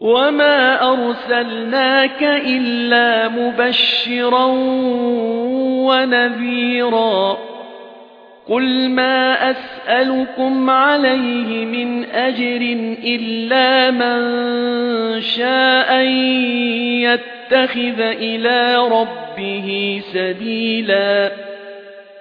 وَمَا أَرْسَلْنَاكَ إِلَّا مُبَشِّرًا وَنَذِيرًا قُلْ مَا أَسْأَلُكُمْ عَلَيْهِ مِنْ أَجْرٍ إِلَّا مَنْ شَاءَ يَتَّخِذَ إِلَى رَبِّهِ سَبِيلًا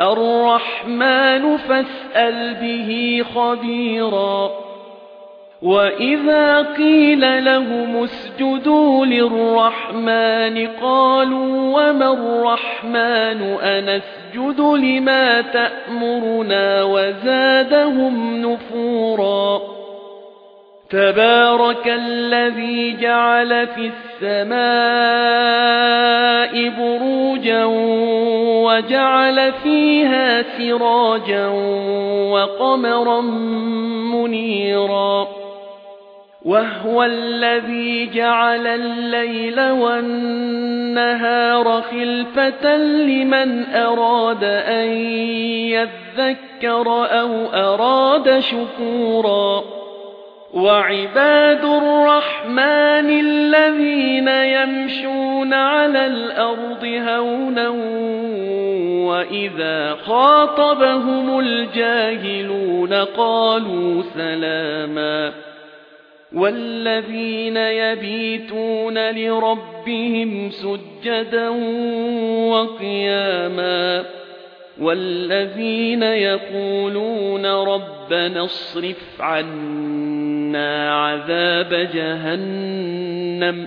الرَّحْمَنُ فَاسْأَلْ بِهِ خَبِيرًا. وَإِذَا قِيلَ لَهُمُ اسْجُدُوا لِلرَّحْمَنِ قَالُوا وَمَا الرَّحْمَنُ أَنَسْجُدُ لِمَا تَأْمُرُنَا وَزَادَهُمْ نُفُورًا. تَبَارَكَ الَّذِي جَعَلَ فِي السَّمَاءِ وَجَعَلَ فِيهَا سِرَاجًا وَقَمَرًا مُنِيرًا. وَهُوَ الَّذِي جَعَلَ اللَّيْلَ وَالنَّهَارَ خِلْفَةً لِمَنْ أَرَادَ أَنْ يَذَّكَّرَ أَوْ أَرَادَ شُكُورًا. وَعِبَادُ الرَّحْمَنِ الَّذِينَ يَمْشُونَ عَلَى الْأَرْضِ هَوْنًا وَإِذَا خَاطَبَهُمُ الْجَاهِلُونَ قَالُوا سَلَامًا وَالَّذِينَ يَبِيتُونَ لِرَبِّهِمْ سُجَّدًا وَقِيَامًا وَالَّذِينَ يَقُولُونَ رَبَّنَا اصْرِفْ عَنَّا عَذَابَ جَهَنَّمَ